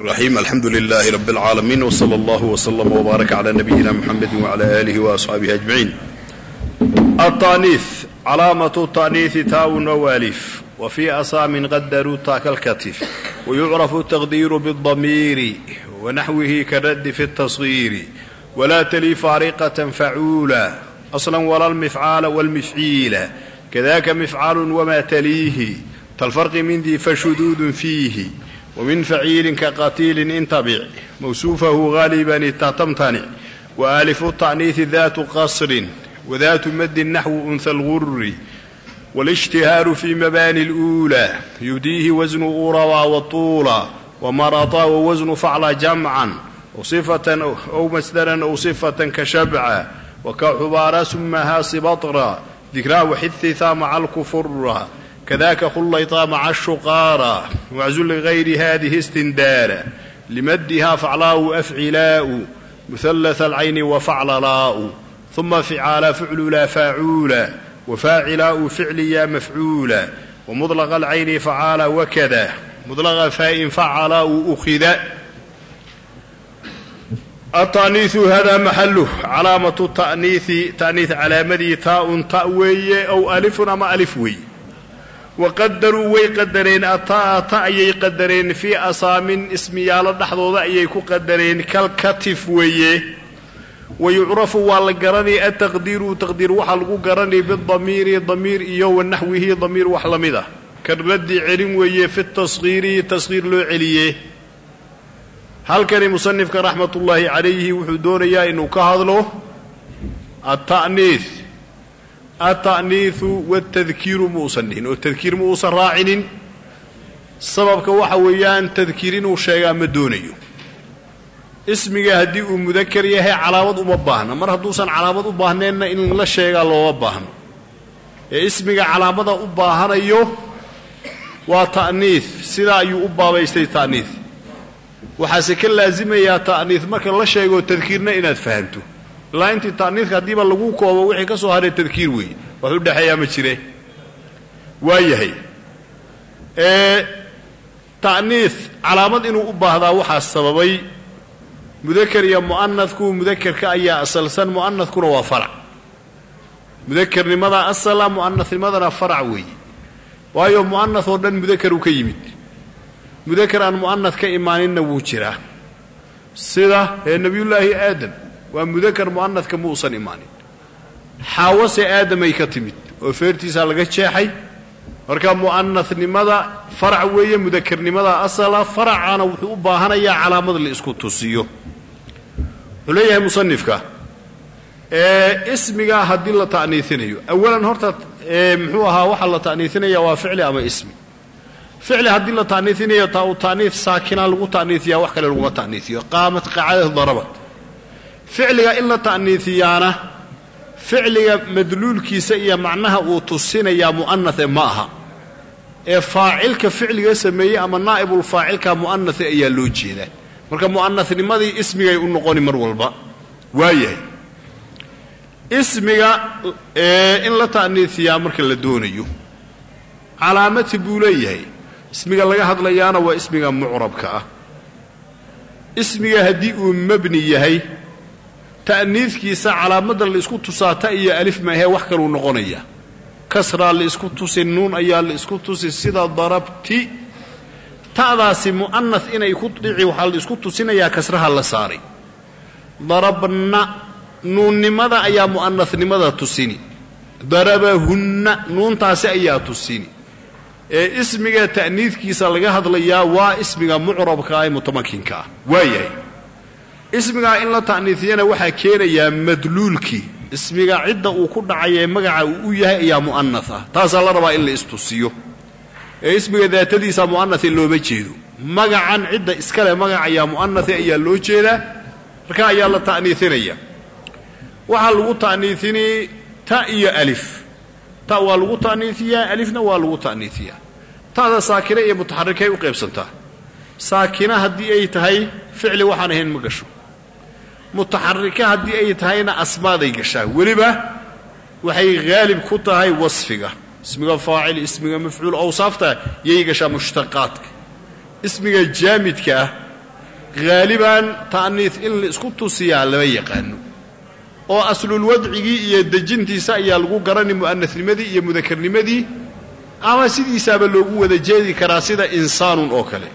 الرحيم الحمد لله رب العالمين وصلى الله وسلم وبارك على نبينا محمد وعلى آله وأصحابه أجمعين التانيث علامة التانيث تاء وألف وفي أصام قدروا تاك الكتف ويعرف التقدير بالضمير ونحوه كالرد في التصغير ولا تلي فارقة فعولا أصلا ولا المفعال والمفعيل كذاك مفعال وما تليه كالفرق wamin faciilin ka qatiilin intabic mawsuufahu haaliban itatamtanic wa aalifu tacniihi daatu qasrin wadaatu madin naxwu unha algururi wاlijtihaaru fi mabani اluulaa yubdiihi wasnu uraba watuula wamarata wawasnu facla jamcan sifatan ow masdaran ow sifatan ka shabca waka xubaara sumahaa sibatra dikraa waxithiha maca alkufura كذاك خليطا مع الشقارى وعزل لغير هذه استندارا لمدها فعلاء أفعلاء مثلث العين وفعللاء ثم فعال فعل لا فاعولا وفاعلاء فعليا مفعولا ومطلق العين فعال وكذا مطلق فاء فعلاء أخذ التأنيث هذا محله علامة التأنيث تأنيث علامدي تاء تأوي أو ألف أما ألف وي waqadaruu way qadareen ataa ta ayay qadareen fii asaamin ismiyaalo dhexdooda ayay ku qadareen kalkatif weeye. Wa yucrafu waa la garanay ataqdiiru taqdiir waxaa lagu garanay bidamiiri damiir iyo wa naxwihi damiir wax la mid ah. Kan raddi celin weeye fi tashiiri tashiir loo celiye. Halkani musanifka raxmatullaahi calayhi wuxuu doonayaa inuu ka hadlo ata'niis alta'niisu waltadkiiru ma uusan dhihin oo tadkiir ma uusan raacinin sababka waxa weeyaan tadkiir inuu sheegaa ma doonayo ismiga haddii uu mudakar yahay calaamad uma baahna mar hadduusan calaamad u baahneenna in la sheegaa looma baahno ee ismiga calaamada u baahanayo waa ta'niis sidaa ayuu u baabaystay ta'niis waxaase ka laasimayaa ta'niis marka la sheego tadkiirna inaad fahamto ilaa intii ta'niiska haddiiba lagu koobo wixii ka soo haray tadkiir weeye. Wax u dhexeeyaa ma jire. Waa yahay. Ta'niis calaamad inuu u baahdaa waxaa sababay mudakar iyo mu'anadku mudakarka ayaa asalsan mu'anadkuna waa farac. Mudakarnimada asala mu'anasnimadana farac weeye. Waayo mu'anas oo dhan mudakar uu ka yimid. Mudakar aan mu'anas ka imaaninna wuu jiraa. Sida ee nebiyullaahi aadam waa mudakar mu'anadka ma uusan imaanin. Xaawase aadamay ka timid oo feertiisaa laga jeexay. Marka mu'anasnimada farac weeye mudakarnimada asala faracana wuxuu u baahanayaa calaamad la isku tusiyo. Wuxuu leeyahay musanifka ismiga haddii la ta'niisinayo awalan horta muxuu ahaa waxaa la ta'niisinaya waa ficli ama ismi. Ficli haddii la ta'niisinayo taa u ta'niis saakina lagu ta'niisiyaa wax kale laguma ta'niisiyo qaamat qacadad darabat ficliga in la ta'niisiyaana ficliga madluulkiisa iyo macnaha uu tusinayaa mu'anase ma aha. Ee faacilka ficliga sameeyey ama naa'ibulfaacilka mu'anase ayaa loo jeedaa. Marka mu'anasnimadii ismigay u noqoni mar walba waayahay ismiga in la ta'niisiyaa marka la doonayo calaamati buu leeyahay. Ismiga laga hadlayaana waa ismiga mucrabka ah. Ismiga haddii uu mabni yahay ta'niidkiisa calaamadda la isku tusaa ta iyo alif maahee wax kaluu noqonaya. Kasraa la isku tusi nuun ayaa la isku tusi sida darabti. Ta'daasi mu'anas inay ku dhici waxaa la isku tusinayaa kasraha la saaray. Darabna nuunnimada ayaa mu'anasnimada tusini. Darabahunna nuuntaasi ayaa tusini. Ee ismiga ta'niidkiisa laga hadlayaa waa ismiga mucrabka ee mutamakinka ah. Waayahay ismigaa in la ta'niisiyana waxaa keenayaa madluulkii ismiga cidda uu ku dhacay ee magaca uu u yahay ayaa mu'anas ah. Taasaa la rabaa in la istusiyo. Ee ismiga daatadiisa mu'anase looma jeedo. Magacan cidda iskale magac ayaa mu'anase ayaa loo jeedaa. Marka ayaa la ta'niisinaya waxaa lagu ta'niisinii ta iyo alif. Ta waa lagu ta'niisiyaa alifna waa lagu ta'niisiyaa ta'da saakina iyo mutaxarikay u qaybsantaa. Saakina haddii ay tahay ficli waxaan ahayn ma gasho mutaxarika haddii ay tahayna asmaaday gashaa. Weliba waxay haalib ku tahay wasfiga. Ismiga faacil ismiga mafcuul awsaafta yay gashaa mushtaqaadka. Ismiga jaamidka ah haaliban ta'niis in la isku tusiyaa lama yaqaano. Oo aslulwadcigii iyo dejintiisa ayaa lagu garani mu'anasnimadii iyo mudakarnimadii ama sidiisaaba loogu wada jeedi karaa sida insaanun oo kale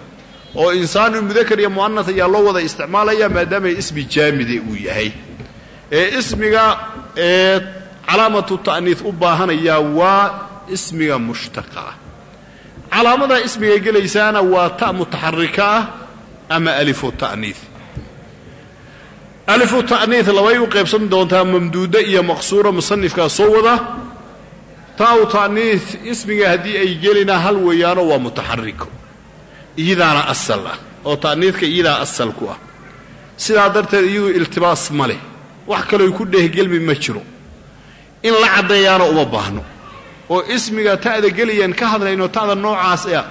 oo insaanun mudakar iyo mu'anas ayaa loo wada isticmaalaya maadaamay ismi jaamide uu yahay. Ee ismiga ee calaamatu ta'niis u baahanaya waa ismiga mushtaqa. Ah calaamada ismiga gelaysaana waa ta mutaxarika ah ama alifu ta'niis alifu ta'niis labay u qaybsan doontaa mamduuda iyo maqsuura musanifkaa soo wada. Taa u ta'niis ismiga haddii ay gelina hal weeyaano waa mutaxariko iyadaana asal ah oo ta'niidka iyadaa asal ku ah. Sidaa darteed iyadu iltibaas ma leh. Wax kaloy ku dheehgelmi ma jiro. In la caddeeyaana uma baahno. Oo ismiga ta'da gelayaan ka hadlayno ta'da noocaas ah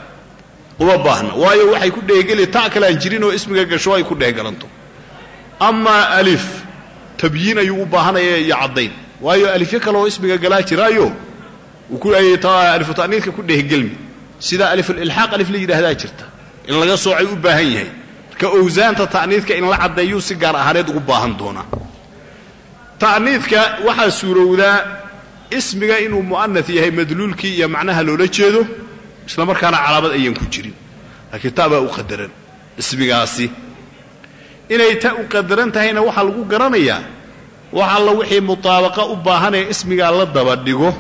uma baahna waayo waxay ku dheehgeli ta kaleaan jirin oo ismiga gasho ay ku dheehgalanto amaa alif tabyiin ayuu u baahanaya iyo caddayn waayo alifyo kale oo ismiga galaa jiraayo alifu ta'niidka ku dheehgelmi sida alifulilxaaq alif la yidhaahdaa jirta in laga soocay u baahan yahay. Marka owsaanta ta'niidka in la caddeeyuu si gaar ahaaneed ugu baahan doonaa ta'niidka waxaa suurowdaa ismiga inuu mu'anas yahay madluulkii iyo macnaha loola jeedo isla markaana calaamad ayaan ku jirin. Laakiin ta baa u qadaran ismigaasi. Inay ta u qadaran tahayna waxaa lagu garanayaa wax alla wixii mutaabaqa u baahan ee ismigaa la daba dhigo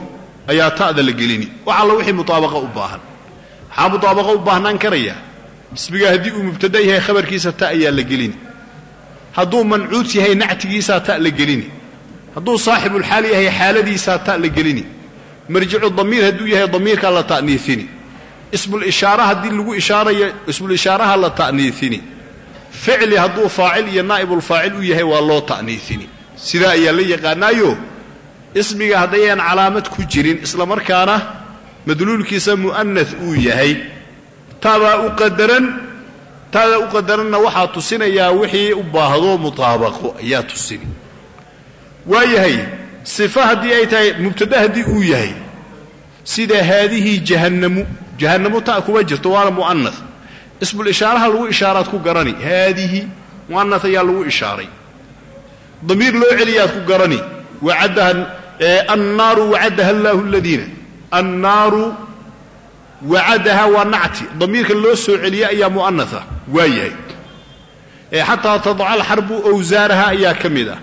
ayaa ta'da la gelini. Wax alla wixii mutaabaqa u baahan. Maxaa mutaabaqa u baahnaan karaya ismiga haddii uu mubtada yahay khabarkiisa ta ayaa la gelini hadduu mancuud yahay nactigiisaa ta la gelini hadduu saaxibulxaal yahay xaaladiisaa ta la gelini marjicu damiir hadduu yahay damiirkaa la ta'niisini ismulishaara haddii lagu ishaarayo ismulishaaraha la ta'niisini ficli hadduu faacil iyo naa'ibulfaacil u yahay waa loo ta'niisini sidaa ayaa la yaqaanaayo ismiga haddayaan calaamad ku jirin isla markaana madluulkiisa mu'anas uu yahay taabaa u qadaran taadaa u qadaranna waxaa tusinayaa wixii u baahdo mutaabaqo ayaa tusini. Waayahay sifa haddii ay tahay mubtada haddii uu yahay sida haadihii jahannamu jahannamu ta kuma jirto waana mu'anas ismulishaaraha lagu ishaaraad ku garani haadihi mu'anas ayaa lagu ishaaray. Damiir loo celiyaad ku garani wacaddaha annaaru wacaddaha allaahu aladiina annaaru wacadaha waa nacti. Damiirka loo soo celiye ayaa mu'anasa waa yahay. Xataa tadca alxarbu owsaaraha ayaa ka mid ah.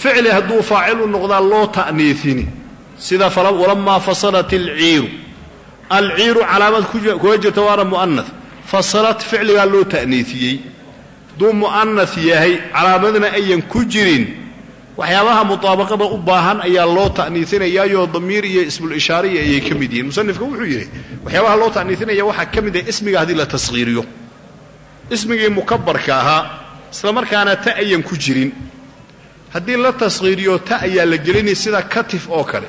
Ficli hadduu faacil u noqdaa loo ta'niisini sida walamaa fasalat alciiru. Alciiru calaamad kuga jirta waana mu'anas fasalat ficligaa loo ta'niisiyey hadduu mu'anas yahay calaamadna ayan ku jirin waxyaabaha mutaabaqada u baahan ayaa loo ta'niisinayaayo damiir iyo ismulishaariya ayay ka mid yihiin. Musanifka wuxuu yidhi waxyaabaha loo ta'niisinaya waxaa ka mid ah ismiga haddii la tashiiriyo ismigii mukabarka ahaa isla markaana ta ayan ku jirin. Haddii la tashiiriyo ta ayaa la gelini sida katif oo kale.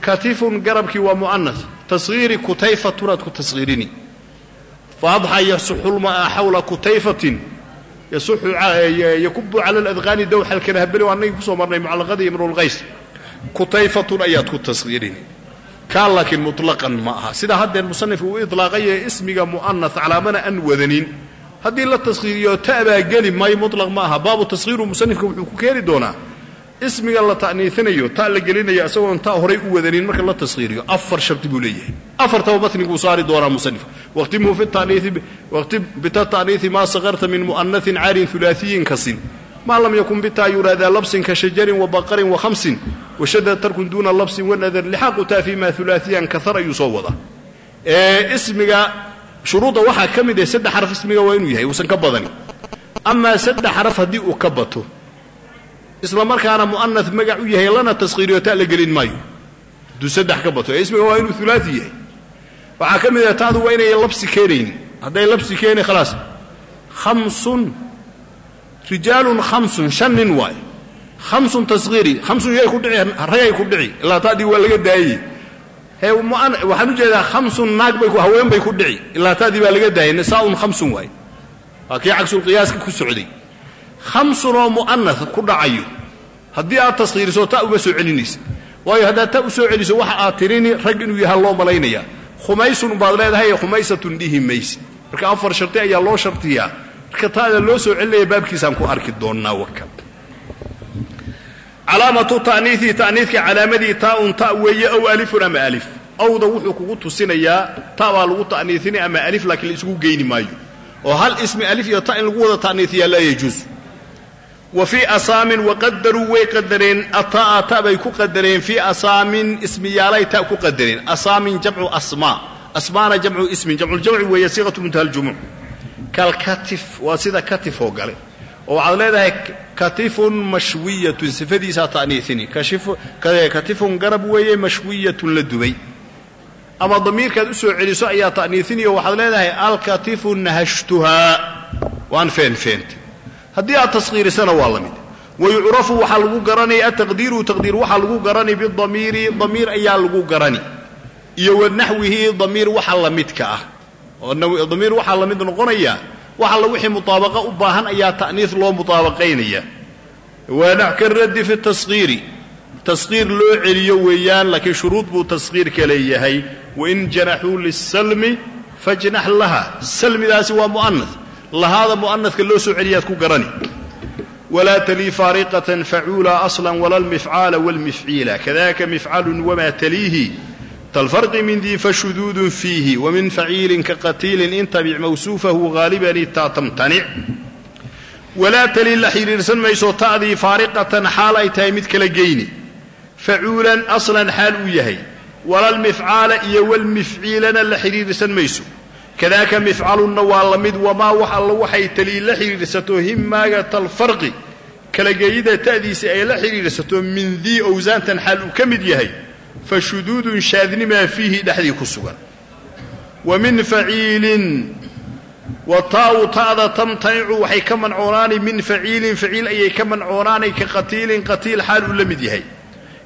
Katifun garabkii waa mu'anas tashiiri kutayfatunaad ku tashiirini faadxa yasuxulmaa xawla kutayfatin yakubu cala aladqaani dawxa alkanahbeli waa annagii ku soo marnay mucallaqadii imrulqays kutayfatun ayaad ku tashiirini kaa laakiin mutlaqan ma aha. Sida haddeen musanifka uu idlaaqaye ismiga mu'anas calaamana aan wadanin haddii la tashiiriyo ta'baa geli maayo mutlaq ma aha. Baabu tashiiru musanifka wuxuu ku keeni doonaa ismiga la ta'niisinayo ta la gelinayo isagoon ta horay u wadanin marka la tashiiriyo afar shardi buu leeyahay. Afartaba matniguu saari doonaa musanifka waqtimhu fi taniii waqtib bita ta'niisi maa sakarta min mu'anasin caarin ulaaiyin kasin. Maa lam yakun bitaa yuraadaa labsin ka shajarin wa baqarin wa khamsin. Washada tarkun duuna labsin wanadar lixaaqu taa fi ma ulaaiyan kahar ayuu soo wadaa. Ismiga shuruudda waxaa ka mid ah saddex xaraf ismiga waa inuu yahay uusan ka badani. Amaa saddex xaraf haddii uu ka bato isla markaana mu'anas magac u yahay lana taskhiiriyo ta la gelin maayo. Hadduu saddex ka bato ee ismiga waa inuu ulaai yahay. Waxaa ka mid ah taadu waa inay labsi keenaynin. Hadday labsi keeni khalaas. Khamsun rijaalun khamsun shan nin waay. Khamsun taskhiiri khamsun yay ku dhici ragay ku dhici ilaa taadii waa laga daayey he waxaan u jeedaa khamsun naag bay haween bay ku dhici ilaa taadii baa laga daayay nisaaun khamsun waay. Waa kii cagsulqiyaaska ku socday khamsun oo mu'anas ku dhacayo. Haddii aad taskhiiriso ta uma soo celinaysa. Waayo haddaad ta u soo celiso waxa aad tirini rag inuu yaha loo malaynayaa khumaysun baad leedahay khumaysatun dhihi maysi. Marka afar sharti ayaa loo shartiyaa. Marka taada loo soo celinaya baabkiisaan ku arki doonnaa waka calaamatu ta'niiii ta'niidka calaamadii taaun ta weeye ow alifun ama alif. Owda wuxuu kugu tusinayaa ta baa lagu ta'niiini ama alif laakiin la isugu geyni maayo. Oo hal ismi alif iyo ta in lagu wada ta'niiiyaa laa yajuus wa fii asaamin waqadaruu way qadareen ataa ta bay ku qadareen fii asaamin ismiyaalay ta ku qadareen asaamin jamcu asmaa asmaana jamcu ismin jamculjamci weeye siiqatu muntaha ljumuuc kalkatif waa sida katif oo gale oo waxaad leedahay katifun mashwiyatun sifadiisaa ta'niiini katifun garab weeye mashwiyatun la dubay. Ama damiirkaad u soo celiso ayaa ta'niiiniyo waxaad leedahay alkatifu nahashtuhaa. Waan feenfeentay haddii aad taskhiirisana waa la mid. Wayucrafu waxaa lagu garanay ataqdiiru taqdiir waxaa lagu garani bidamiiri damiir ayaa lagu garani. Iyo wa naxwihi damiir waxa la midka ah. Damiir waxaa la mid noqonaya wax alla wixii mutaabaqa u baahan ayaa ta'niis loo mutaabaqaynaya. Waa ka raddi fi taskhiiri taskhiir loo celiyo weeyaan laakiin shuruud buu taskhiirka leeyahay. Wain janaxuu lisalmi fajnax laha. Salmidaasi waa mu'anas lahaada mu'anaska loo soo celiyaad ku garani. Walaa talii faariqatan facuula aslan wala lmifcaala wاlmifciila kadaka mifcalun wama taliihi. Kalfarqi min dii fashuduudun fiihi wamin faciilin kaqatiilin intabic mawsuufahu haaliban itaa tamtanic walaa talii la xidhiirsan mayso ta'dii faariqatan xaal ay tahay mid kala geyni. Facuulan aslan xaal uu yahay. Walalmifcaala iyo walmifciilana la xidhiirsan mayso kadaaka mifcalunna waa la mid wamaa wax alla waxay talii la xidhiirsato himmaaga talfarqi kala geeyida ta'diisi ay la xidhiirsato min dii owsaantan xaal uu ka mid yahay fa shuduudun shaadnimaa fiihi dhexdii ku sugan wa min faciilin wa taa'u ta'da tamtanicu waxay ka mancoonaani min faciilin faciil ayay ka mancoonaanay ka qatiilin qatiil xaal uu la mid yahay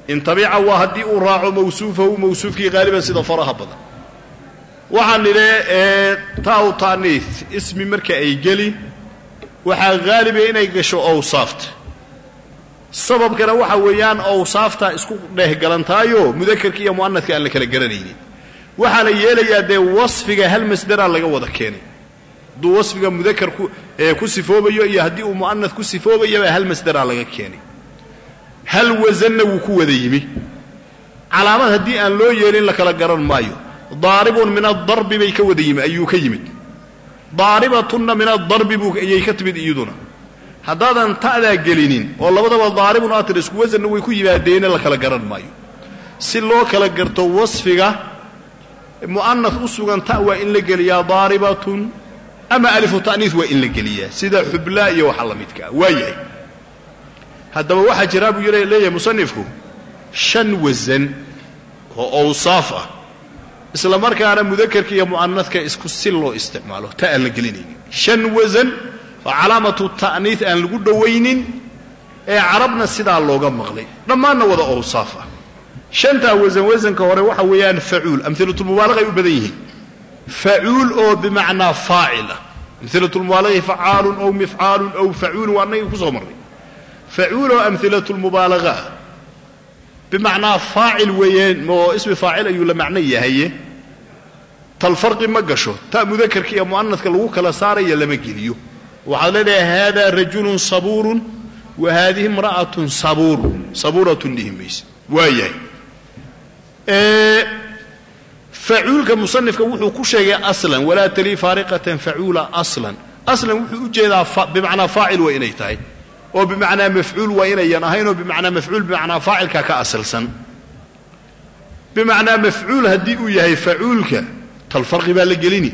intabica waa haddii uu raaco mawsuufahu mawsuufkii haaliban sida faraha badan waxaan nidhe taa'u ta'niis ismi marka ay geli waxaa haaliba inay gasho owsaafta sababkana waxa weeyaan owsaafta isku dhehgalantaayo mudakarka iyo mu'anadka aan la kala garanaynin. Waxaa la yeelayaa dee wasfiga hal masdaraa laga wada keenay hadduu wasfiga mudakar ku sifoobayo iyo haddii uu mu'anad ku sifoobayaba hal masdaraa laga keenay hal wasanna wuu ku wada yimi. Calaamad haddii aan loo yeelin la kala garan maayo daaribun min adarbi bay ka wada yimi ayuu ka yimid. Daaribatunna min adarbi buu ayay ka timid iyaduna. Haddaadan ta'daa gelinin oo labadaba daaribun atir isku wasanna way ku yimaadeene la kala garan maayo. Si loo kala garto wasfiga mu'anas u sugan ta waa in la geliyaa daaribatun ama alifu ta'niis waa in la geliyaa. Sida xublaa iyo waxa la midkaa waa waxaa jiraa buu leeyahay oo owsaaf ah isla markaana mudakarka iyo mu'anadka isku si loo isticmaalo ta aan la gelinaynin. Shan wasan oo calaamatu ta'niis aan lagu dhowaynin ee carabna sidaa looga maqlay. Dhammaanna wada owsaaf ah. Shantaa wasan wasanka hore waxa weeyaan facuul amhilatulmubaalaqay u badan yihiin. Facuul oo bimacnaa faacil ah. Amhilatulmubaalaqi facaalun ow mifcaalun ow facuulun waa annagii ku soo marray facuul oo amhilatulmubaalaqa ah bimacnaa faacil weeyeen oo ismi faacil ayuu la macno yahaye talfarqi ma gasho. Ta mudakarka iyo mu'anadka lagu kala saaraya lama geliyo. Waxaad leedahay haadaa rajulun sabuurun wa haadihi imra'atun sabuurun. Sabuuratun dhihi mayse waa yahay facuulka musanifka wuxuu ku sheegay aslan. Walaa talii faariqatan facuula aslan. Aslan wuxuu u jeedaa bimacnaa faacil waa inay tahay oo bimacnaa mafcuul waa inayan ahayn oo bimacnaa mafcuul bimacnaa faacilka ka asalsan. Bimacnaa mafcuul haddii uu yahay facuulka talfarqi baa la gelini.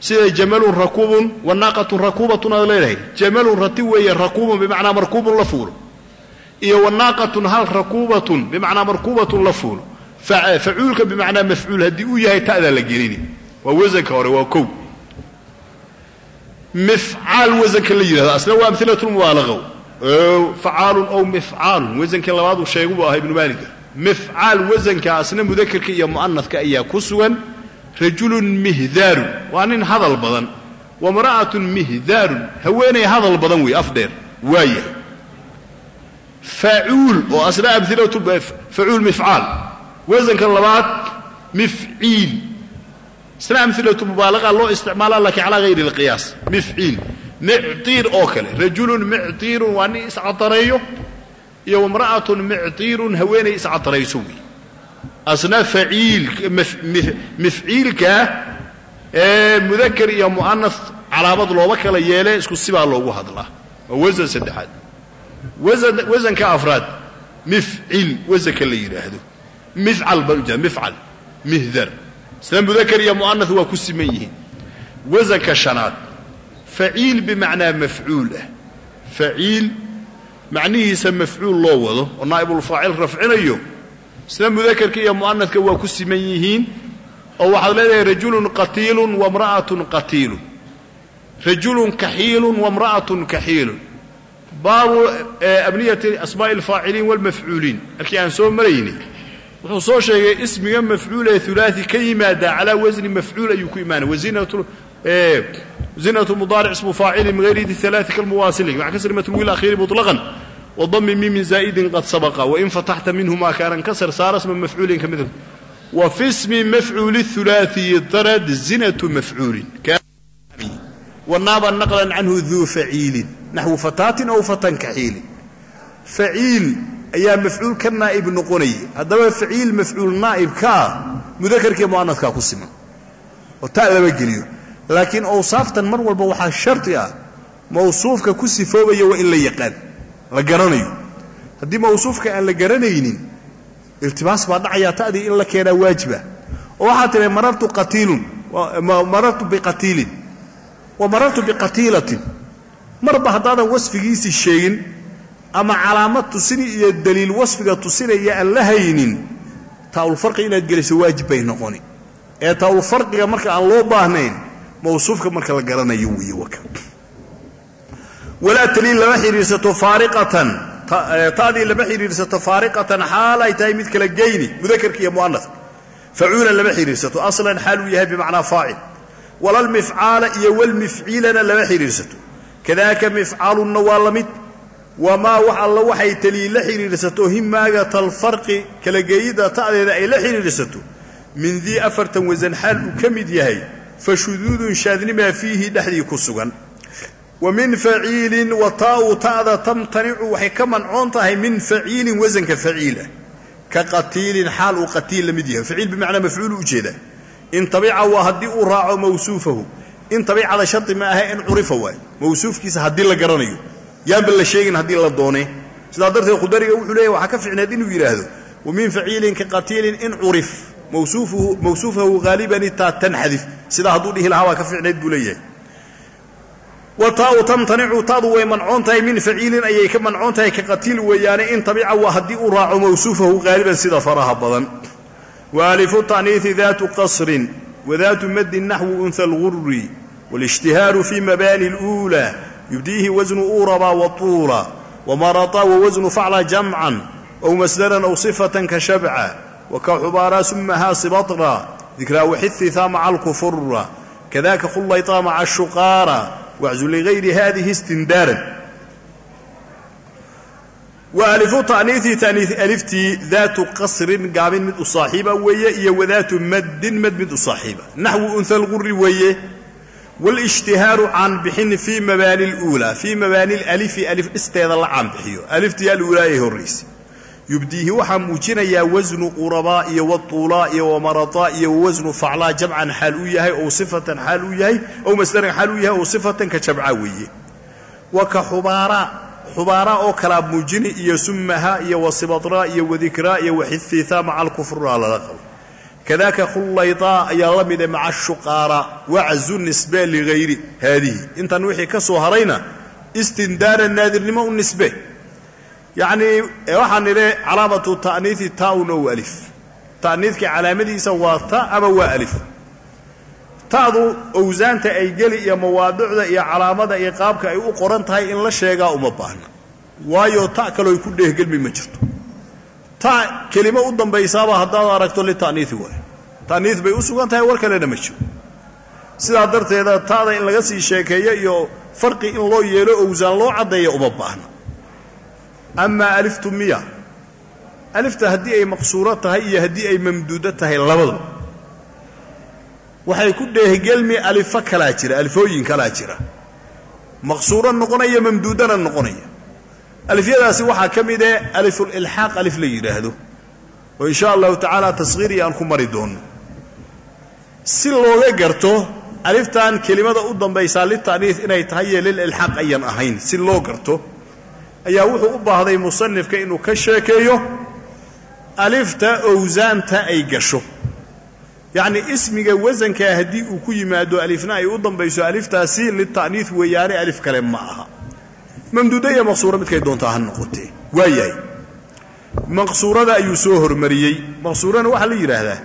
Sida jamalun rakuubun wanaaqatun rakuubatun aad leedahay. Jamalun rati weeye rakuubun bimacnaa markuubun la fuulo. Iyo wanaaqatun hal rakuubatun bimacnaa markuubatun la fuulo. Facuulka bimacnaa mafcuul haddii uu yahay ta'daa la gelini. Waa wasanka hore waa kow. Mifcaal wasanka la yidhahdo asna waa amhilatulmubaalaqow facaalun ow mifcaalun wasankii labaaduu sheegu buu ahaa ibnu maaliga mifcaal wasanka asna mudakarka iyo mu'anadka ayaa ku sugan. Rajulun mihdaarun. Waa nin hadal badan. Wamra'atun mihdaarun. Haweenay hadal badan wey afdheer waa yahay. Facuul oo asna amhilatfacuul mifcaal wasanka labaad mifciil isna amhilatu mubaalaqa loo isticmaala laakiin calaa hayri alqiyaas mifciil mictiir oo kale. Rajulun mictiirun waa nin iscatareeyo iyo wamra'atun mictiirun haweenay iscatarayso wey asna mafciilkaa ee mudakar iyo mu'anas calaamad looba kala yeelee isku sibaa loogu hadlaa waa wasan saddexaad. Wasanka afraad mifcil wasanka la yidhaahdo mifcal baan ujeeda mifcal mihdar. Isna mudakar iyo mu'anas waa ku siman yihiin. Wasanka shanaad faciil bimacnaa mafcuul ah. Faciil macnihiisa mafcuul loo wado oo naa'ibulfaacil rafcinayo isna mudakarka iyo mu'anadka waa ku siman yihiin oo waxaad leedahay rajulun qatiilun wamra'atun qatiilun. Rajulun kaxiilun wamra'atun kaxiilun. Baabu abniyati asmaa'i alfaaciliin walmafcuuliin halkii aan soo maraynay wuxuu soo sheegay ismiga mafcuul ee ulaai ka yimaadaa calaa wasni mafcuul ayuu ku imaanay wazinatu mudaaric ismu faacilin min hayri di alaai kalmuwaasili maca kasri matruwi akhiiri muطlaqan wadami mimin zaa'idin qad sabaqa wain fataxta minhu maa kaana nkasar saara sma mafcuulin ka midl wa fi smi mafcuuli الثulaثiyi darad zinatu mafcuulin wanaaba naqlan canhu duu faciilin naxwu fataatin aw fatan kaxiilin faciil ayaa mafcuul ka naa'ib noqonaya haddaba faciil mafcuul naa'ibkaa mudakarkii mu'anadkaa ku siman oo ta lama geliyo laakiin awsaaftan mar walba waxaa shardi ah mawsuufka ku sifoobaya waa in la yaqaan la garanayo. Haddii mawsuufka aan la garanaynin iltibaas baa dhacayaa ta'dii in la keenaa waajiba. Oo waxaa tihi marartu qatiilun marartu biqatiilin wa marartu biqatiilatin. Marba haddaadan wasfigiisii sheegin ama calaamad tusini iyo daliil wasfiga tusinaya aan la haynin taa'ulfarqi inaad geliso waajib bay noqoni. Ee taa'ulfarqiga marka aan loo baahnayn mawsuufka marka la garanayo weeye waka walaa taliil lama xidhiirsato faariqatan. Ta'dii lama xidhiirsato faariqatan xaal ay tahay mid kala geyni mudakarka iyo mu'anaka facuulan lama xidhiirsato aslan xaal uu yahay bimacnaa faacil. Walalmifcaala iyo walmifciilana lama xidhiirsato kadaaka mifcaalunna waa la mid. Wamaa wax alla waxay taliil la xidhiirsato himaaga talfarqi kala geeyidda ta'deeda ay la xidhiirsato min dii afartan wasan xaal uu ka mid yahay fa shuduudun shaadnimaa fiihi dhexdii ku sugan. Wa min faciilin wa taa'u ta'da tamtanicu waxay ka mancoon tahay min faciilin wasanka faciila. Ka qatiilin xaal uu qatiil la mid yahay. Faciil bimacnaa mafcuulu u jeedaa in tabica waa haddii uu raaco mawsuufahu. In tabicada shardi ma aha in curifa waayo. Mawsuufkiisa haddii la garanayo. Yaanba la sheegin haddii la doonee sidaa darteed khudariga wuxuu leeyahy waxaa ka ficneed inuu yidhaahdo wa min faciilin ka qatiilin in curif mawsuufahu haaliban itaa tanxadif sidaa hadduu dhihi lahaa waa ka ficnayd buu leeyahay wa taau tamtanicu taadu way mancoon tahay min faciilin ayay ka mancoon tahay ka qatiil weeyaane in tabica waa haddii uu raaco mawsuufahu haaliban sida faraha badan wa alifu ta'niihi daatu qasrin wadaatu maddin naxwu unha alguri wاlاجtihaaru fi mabani اlأuulى yubdiihi wasnu uraba wطuula wamarata wawasnu facla jamcan ow masdaran ow صifatan ka shabca wakaxubaara sumahaa sibatra dikraa waxithiha maca alkufura kadaka khullayطa maca ashuqaara waczu ligayri hadihi istindaaran wa alifu ta'niiii ta'niih aliftii daatu qasrin gaabin mid u saaxiiba weeye iyo wadaatu maddin mad mid u saaxiiba naxwu unha alguri weeye wاlاجtihaaru caanbixin fii mabaani اluulaa fii mabaani اlalifi alif dhisteeda la caanbixiyo aliftii aluulaa ee horraysay yubdiihi waxaa muujinayaa wasnu qurabaa iyo watuulaa iyo wamarataa iyo wawasnu faclaa jamcan xaal uu yahay ow sifatan xaal uu yahay ow masdaran xaal uu yahay ow sifatan ka jamca weeye. Wa ka xubaaraa xubaaraa oo kalaa muujini iyo sumaha iyo wasibadraa iyo wadikraa iyo waxifiitaa maca alkufraa lala qabo kadaaka khullaydaa ayaa la mide maca shuqaara waczu nisbe ligayri haadihi. Intan wixii ka soo harayna istindaaran naadirnimo u nisbe yacnii waxaan nidhe calaamatu ta'niihi taun alif. Ta'niidka calaamadiisa waa ta ama waa alif. Ta'du owsaanta ay geli iyo mawaadicda iyo calaamada iyo qaabka ay u qoran tahay in la sheegaa uma baahna. Waayo ta kalooy ku dheehgelmi ma jirto. Ta kelimo u dambaysaaba haddaad aragto lita'niihi waay ta'niih bay u sugan tahay war kalena ma jiro. Sidaa darteeda ta'da in laga sii sheekeeyo iyo farqi in loo yeelo owsaan loo caddeeya uma baahna amaa aliftu miya. Alifta haddii ay maqsuuro tahay iyo haddii ay mamduudo tahay labadu waxay ku dheehgelmi alifo kalaa jira alifooyin kalaa jira. Maqsuuro noqonaya mamduudana noqonaya. Alifyadaasi waxaa ka mid eh alifulilxaaq alif la yidhaahdo. Oo insha allahu tacaala tashiiri aan ku mari doono. Si looga garto aliftan kelimada u dambaysaa lita'niis inay tahay iyo lililxaaq ayan ahayn si loo garto ayaa wuxuu u baahday musanifka inuu ka sheekeeyo alifta owsaanta ay gasho. Yacnii ismiga wasankaa haddii uu ku yimaado alifna ay u dambayso aliftaasi lita'niis weeyaane alif kale ma aha. Mamduuda iyo maqsuura midkay doontaa ha noqotee. Waa maqsuurada ayuu soo hormariyey. Maqsuurana waxaa la yidhaahdaa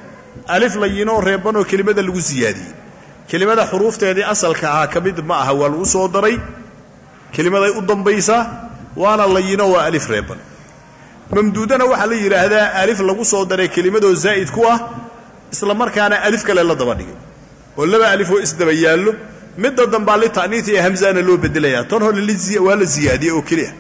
alif layinoo reebanoo kelimada lagu siyaadiyey. Kelimada xuruufteedii asalka ahaa ka mid ma aha waa lagu soo daray. Kelimaday u dambaysaa waana layino waa alif reeban mamduudana waxaa la yidhaahdaa alif lagu soo daray kelimadoo zaa'id ku ah isla markaana alif kale la daba dhigay. Oo laba alif oo isdaba yaallo. Midda dambaa lita'niis iyo hamzaana loo bedelayaa. Tan hore waa la siyaadiyey oo keliya.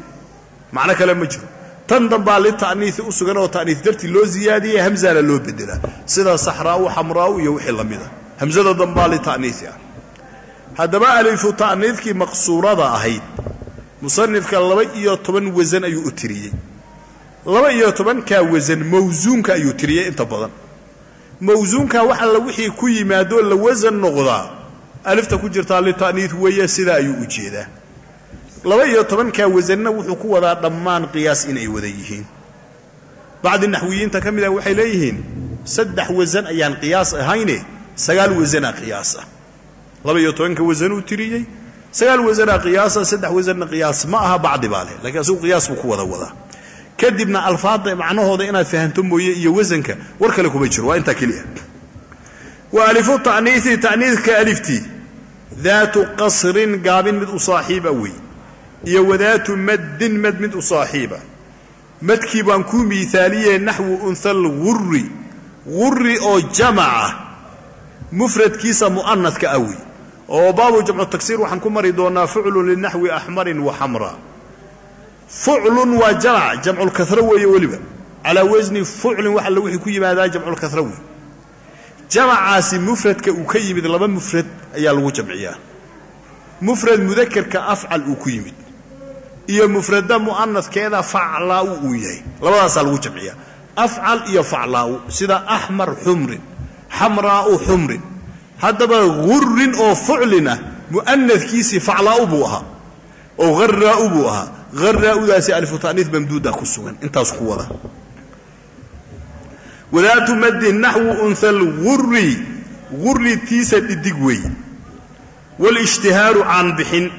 Macno kale ma jiro. Tan dambaa lita'niisi u sugan oo ta'niis dartii loo siyaadiyey hamzaana loo bedelaa. Sida saxraa'u xamraa'u iyo wixii la mida hamzada dambaa lita'niisi ah. Haddaba alifu ta'niiskii maqsuurada ahayd musanifka laba iyo toban wasan ayuu u tiriyey. Laba iyo tobankaa wasan mawsuunka ayuu tiriyey inta badan. Mawsuunka wax alla wixii ku yimaadoo la wasan noqdaa alifta ku jirtaa lita'niis weeye sidaa ayuu u jeedaa. Laba iyo tobankaa wasanna wuxuu ku wadaa dhammaan qiyaas inay wada yihiin. Bacdi naxwiyiinta ka mid ah waxay leeyihiin saddex wasan ayaan qiyaas ahayne sagaal wasanaa qiyaas ah. Laba iyo tobanka wasanuu tiriyey sagaal wasanaa qiyaasa saddex wasanna qiyaas ma aha bacdi baa leh lakiin asugu qiyaas buu ku wada wadaa kadibna alfaadda macnahooda inaad fahanto mooye iyo wasanka war kale kuma jiro waa intaa keliya. Wa alifu ta'niisi ta'niiska aliftii daatu qasrin gaabin mid u saaxiiba wey iyo wadaatu maddin mad mid u saaxiiba. Madkii baan kuu miaaliyee naxwu unhal gurri gurri oo jamaca mufradkiisa mu'anadka ah wey oo baabu jamcu tagsiir waxaan ku mari doonaa fuclun linaxwi axmarin wa xamra. Fuclun waa jamac jamculkara weeye weliba. Calaa wasni fuclin wax alla wixii ku yimaadaa jamculkara wey jamacaasi mufradka uu ka yimid laba mufrad ayaa lagu jamciyaa. Mufrad mudakerka afcal uu ku yimid iyo mufrada mu'anadkeeda faclaa'u uu yahay. Labadaasaa lagu jamciyaa. Afcal iyo faclaa'u sida axmar xumrin xamraa'u xumrin haddaba gurrin oo fuclin ah mu'anafkiisii faclaa'u buu ahaa oo harraa'u buu ahaa. Harraa'udaasi alifu ta'niif mamduuda ku sugan intaas ku wada. Walaa tumadih naxwu unhalgurri gurri tiisa dhidig wey. Walishtihaaru caanbixin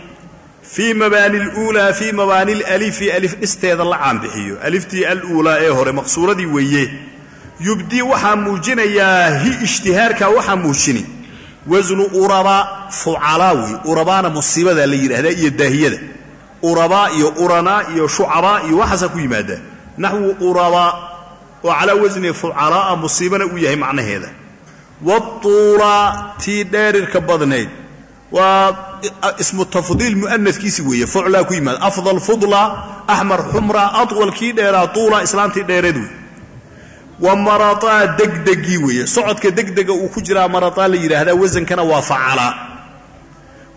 fii mabaani luulaa fii mabaani lalifi alif dhisteeda la caanbixiyo. Aliftii aluulaa ee hore maqsuuradii weeye. Yubdii waxaa muujinayaa hi ishtihaarkaa waxaa muujini wasnu urabaa fucalaa wey urabaana musiibada la yidhaahdaa iyo daahiyada. Urabaa iyo uranaa iyo shucabaa iyo waxaasaa ku yimaada naxwu urabaa oo calaa wasni fucalaa'a musiibana uu yahay macnaheeda. Watuulaa tii dheerirka badnayd. Waa ismu tafdiil mu'anadkiisi weeye fuclaa ku yimaada. Afdal fudla axmar xumra atwal kii dheeraa tuula islaantii dheereed wey wa marataa degdegii weeye. Socodka degdega uu ku jiraa marataa la yidhaahdaa wasankana waa facalaa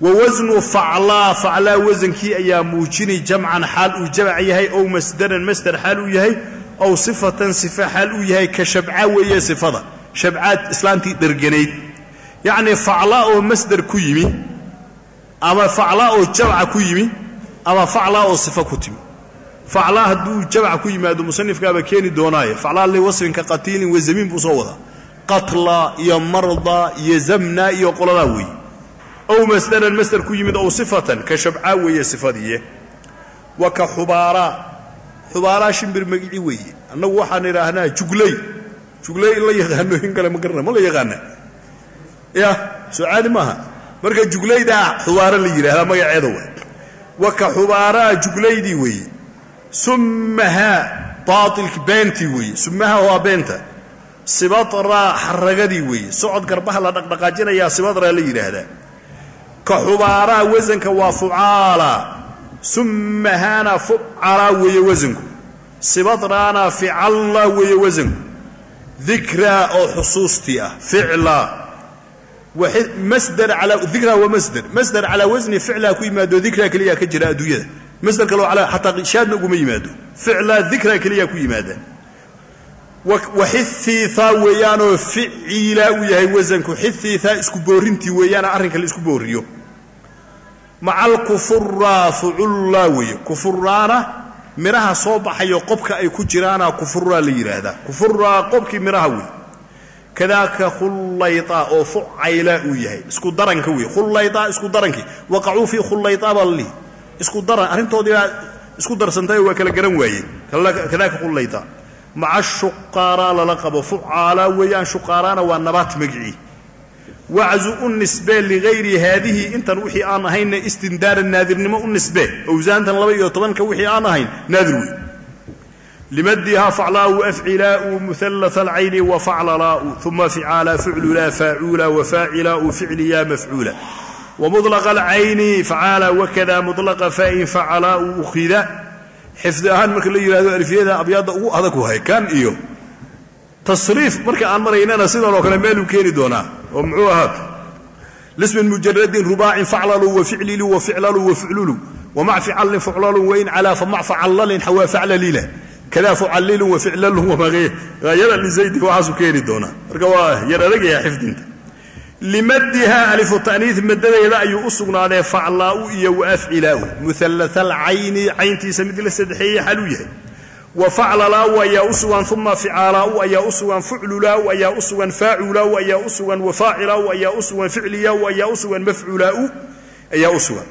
wa wasnu faclaa faclaa wasankii ayaa muujinay jamcan xaal uu jamc yahay ow masdaran masdar xaal uu yahay ow sifatan sifa xaal uu yahay ka shabca weeye sifada. Shabcaad islaantii dherganayd. Yacnii faclaa oo masdar ku yimi ama faclaa oo jamca ku yimi ama faclaa oo sifa ku timi faclaa hadduu jamc ku yimaado musanifkaaba keeni doonaaye. Faclaa liwasfinka qatiilin wa zamiin buu soo wadaa. Qatla iyo marda iyo zamna iyo qoladaa weeye. Ow masdaran masdar ku yimid ow sifatan ka shabcaa weeye sifadiiye wa ka xubaaraa. Xubaaraa shimbir magici weeye. Annagu waxaan idhaahnaa jugley jugley in la yaqaano in kale ma garana ma la yaqaana. Ya soo maaha. Marka jugleydaa xubaaro la yidhahdaa magaceeda wa wa ka xubaaraa juglaydii weeye summahaa baailki beentii weeye. Summahaa waa beenta. Sibadraa xaragadii weeye. Socod garbaha la dhaqdhaqaajinayaa sibadraa la yidhaahdaa. Ka xubaaraa wasanka waa fucaala. Summahaana fucalaa weeye wasanku. Sibadraana ficallaa weeye wasanku. Dikraa oo xusuustii ah ficlaa masder alaa dikra waa masder masder calaa wasni ficlaa ku yimaado dikraa keliya ka jira adduunyada masder kaloo xataa shaadna uguma yimaado. ficlaa dikraa keliya ku yimaada waxiiiaa weeyaanoo ficiilaa uu yahay wasanku xiiiaa isku boorintii weeyaana arrinka la isku booriyo. Maca alkufuraa fucullaa weeye kufuraana midhaha soo baxayo qobka ay ku jiraana kufuraa la yidhaahdaa kufuraa qobkii midhaha wey kadaaka khullayta oo fucayla uu yahay. Isku daranka wey khullayta isku darankii waqacuu fii isku daran arrintoodii baa isku darsantay waa kala garan waayeen kadaaka khullayta maca shuqaaraa lala qabo. Fucaalaa weeyaan shuqaaraana waa nabaat magicii waczu u nisbee ligayri haadihi intan wixii aan ahayna istindaaran naadirnimo u nisbee owsaantan laba iyo tobanka wixii aan ahayn naadir wey limadihaa faclaau afcilaau mualla alcayni wafaclalaau uma ficaala ficlula faacuula wafaacilaau ficliya mafcuula wamulaqa alcayni facaala wakada mulaqa fain facalaau ukhida. Xifdi ahaan marka la yidhahdo alfiyada abyaadda ugu adag wahay kan iyo tasriif marka aan maraynana sidan oo kale meeluu keeni doonaa oo muxuu ahaa? Lismin mujaradin rubaacin faclalu waficlilu waficlalu waficlulu wamac ficallin fuclalu wain calaa famac facallalin xawaa faclalila kada fucallilun waficlalun wamaqayada lisaydi waxaasuu keeni doonaa. Marka waa yar adagaya xifdinta limadiha alifu ta'niid madadeeda ayuu u sugnaadee faclaa'u iyo waafcilaa'u muallalcayni cayntiisa mid la saddexeeyey xaluu yahay. Wa faclalaa'u ayaa u sugan uma ficaalaa'u ayaa u sugan fuclulaa'u ayaa u sugan faacuulaa'u ayaa u sugan wafaacilaa'u ayaa u sugan ficliyaa'u ayaa u sugan mafcuulaa'u ayaa u sugan.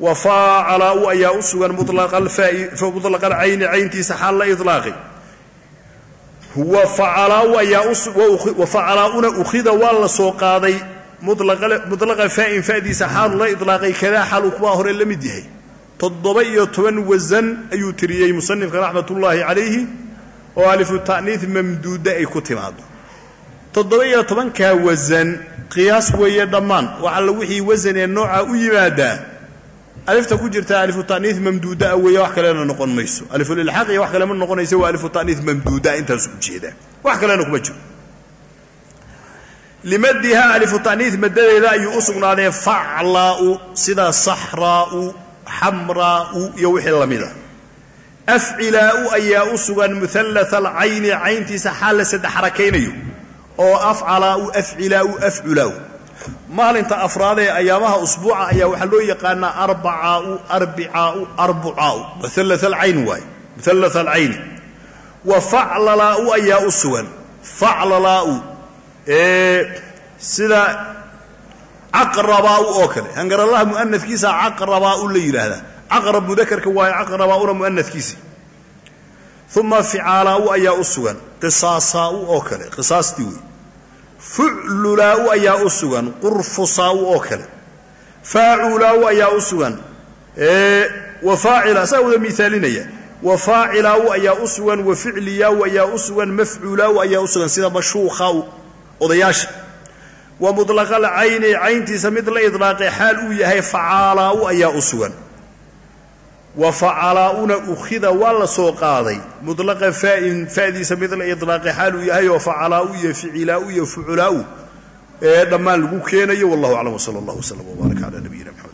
Wa faacalaa'u ayaa u sugan mulaqa cayntiisa xaal la ilaaqay wafacalaa'una ukhida waa la soo qaaday. Mulaqa faa'in fa'diisa xaalu la ilaaqay kadaa xaalu kuwaa hore la mid yahay. Toddoba iyo toban wasan ayuu tiriyey musanifka raxmatullaahi calayhi oo alifu ta'niid mamduuda ay ku timaado toddoba iyo tobankaa wasan qiyaas weeye dhammaan. Waxalla wixii wasan ee nooca u yimaadaa alifta ku jirta alifu ta'niid mamduudaa weeye wax kalena noqon mayso. Alifulilxaaq iyo wax kale ma noqonaysa waa alifu ta'niid mamduuda intaasu u jeedaa wax kalena kuma jiro. Limadiha alifu ta'niid madadeeda ayuu u sugnaadee faclaa'u sida saxraa'u xamraa'u iyo wixii la mida afcilaa'u ayaa u sugan mualla alcayni cayntiisa xaal la saddex xarakaynayo oo afcalaa'u afcilaa'u afculaa'u maalinta afraadee ayaamaha usbuuca ayaa waxaa loo yaqaanaa arbacaau arbicaau arbucaau. Mualla alcayn waay. Mualla alcayni wa faclalaa'u ayaa u sugan. Faclalaa'u sida caqrabaa'u oo kale. Hangaralaha mu'anadkiisa caqrabaa'u la yidhaahdaa. Caqrab mudakarka waayo caqrabaa'una mu'anadkiisi uma ficaalaa'u ayaa u sugan. Qisaasaa'u oo kale. Qisaastii wey fuclulaa'u ayaa u sugan qurfusaa'u oo kale. Faacuulaa'u ayaa u sugan saa wada miaalinaya wafaacilaa'u ayaa u sugan waficliyaa'u ayaa u sugan mafcuulaa'u ayaa u sugan sida mashuuqaa'u odayaasha. Wa muطlaqal cayni cayntiisa mid la idlaaqay xaal uu yahay facaalaa'u ayaa u sugan wa facalaa'una ukhida waa la soo qaaday. Mulaqa faain fadiisa mid la ilaaqay xaal uu yahay oo facalaa'u iyo ficilaa'u iyo fuculaa'u ee dhammaan lagu keenayo wallahu aclam wsala allah wslam wbaarak cala nabiyina mxamed